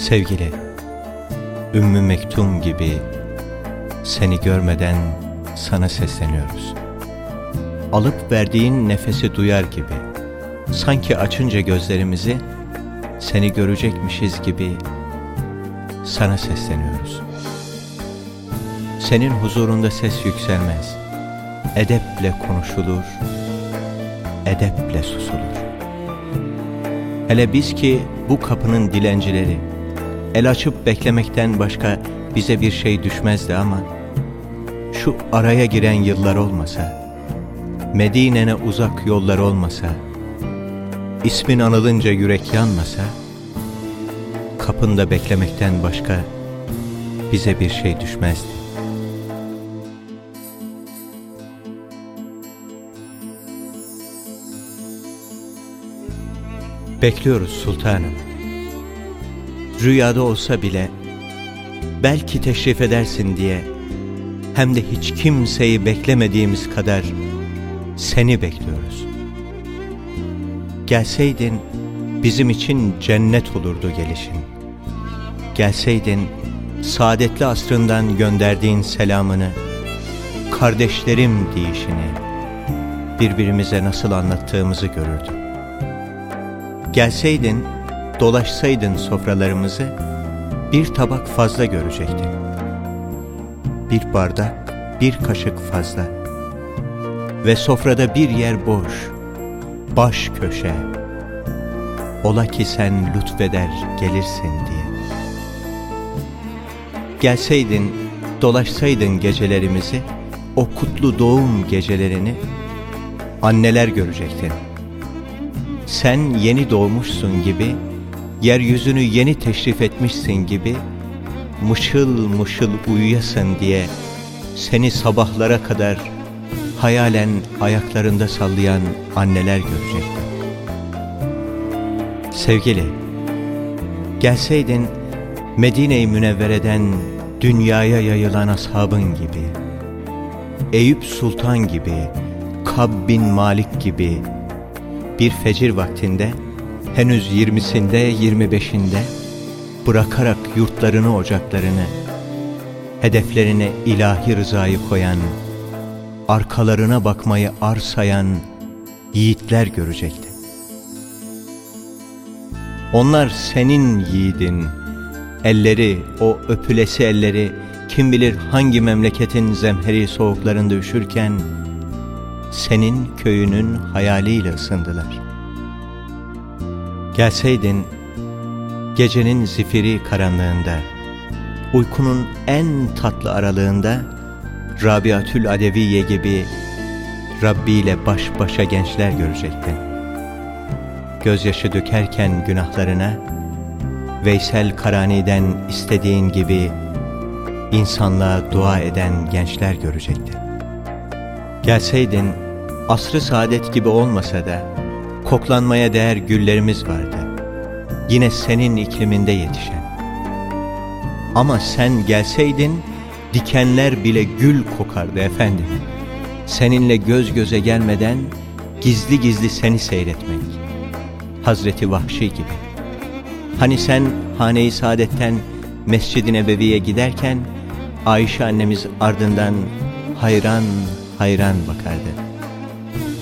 Sevgili, Ümmü Mektum gibi seni görmeden sana sesleniyoruz. Alıp verdiğin nefesi duyar gibi, sanki açınca gözlerimizi seni görecekmişiz gibi sana sesleniyoruz. Senin huzurunda ses yükselmez. Edeple konuşulur, edeple susulur. Hele biz ki bu kapının dilencileri, el açıp beklemekten başka bize bir şey düşmezdi ama, şu araya giren yıllar olmasa, Medine'ne uzak yollar olmasa, ismin anılınca yürek yanmasa, kapında beklemekten başka bize bir şey düşmezdi. Bekliyoruz sultanım. Rüyada olsa bile belki teşrif edersin diye hem de hiç kimseyi beklemediğimiz kadar seni bekliyoruz. Gelseydin bizim için cennet olurdu gelişin. Gelseydin saadetli asrından gönderdiğin selamını, kardeşlerim deyişini birbirimize nasıl anlattığımızı görürdüm. Gelseydin, dolaşsaydın sofralarımızı, bir tabak fazla görecektin. Bir bardak, bir kaşık fazla. Ve sofrada bir yer boş, baş köşe. Ola ki sen lütfeder gelirsin diye. Gelseydin, dolaşsaydın gecelerimizi, o kutlu doğum gecelerini, anneler görecektin.'' sen yeni doğmuşsun gibi, yeryüzünü yeni teşrif etmişsin gibi, mışıl mışıl uyuyasın diye seni sabahlara kadar hayalen ayaklarında sallayan anneler görecektin. Sevgili, gelseydin Medine-i Münevvere'den dünyaya yayılan ashabın gibi, Eyüp Sultan gibi, Kab bin Malik gibi, bir fecir vaktinde, henüz yirmisinde, yirmi beşinde, bırakarak yurtlarını, ocaklarını, hedeflerine ilahi rızayı koyan, arkalarına bakmayı arsayan yiğitler görecekti. Onlar senin yiğidin, elleri, o öpülesi elleri, kim bilir hangi memleketin zemheri soğuklarında üşürken, senin köyünün hayaliyle ısındılar. Gelseydin, gecenin zifiri karanlığında, uykunun en tatlı aralığında, Rabiatül Adeviye gibi Rabbi ile baş başa gençler görecektin. Gözyaşı dökerken günahlarına, Veysel Karani'den istediğin gibi insanlığa dua eden gençler görecektin. Gelseydin asrı saadet gibi olmasa da koklanmaya değer güllerimiz vardı. Yine senin ikliminde yetişen. Ama sen gelseydin dikenler bile gül kokardı efendim. Seninle göz göze gelmeden gizli gizli seni seyretmek. Hazreti Vahşi gibi. Hani sen hane-i saadetten Mescid-i Nebevi'ye giderken Ayşe annemiz ardından hayran hayran bakardı.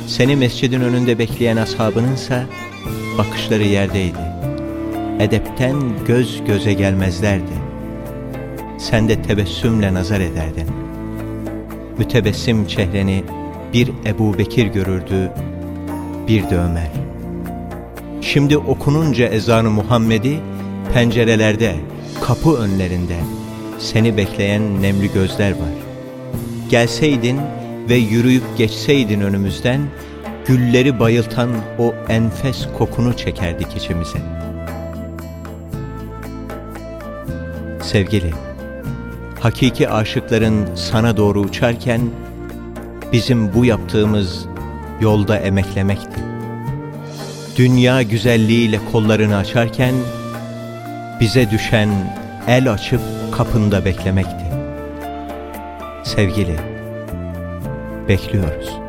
Seni mescidin önünde bekleyen ashabınınsa bakışları yerdeydi. Edepten göz göze gelmezlerdi. Sen de tebessümle nazar ederdin. Mütebessim çehreni bir Ebu Bekir görürdü, bir de Ömer. Şimdi okununca ezanı Muhammed'i pencerelerde, kapı önlerinde seni bekleyen nemli gözler var. Gelseydin ve yürüyüp geçseydin önümüzden, gülleri bayıltan o enfes kokunu çekerdik içimize. Sevgili, hakiki aşıkların sana doğru uçarken, bizim bu yaptığımız yolda emeklemekti. Dünya güzelliğiyle kollarını açarken, bize düşen el açıp kapında beklemekti. Sevgili, bekliyoruz.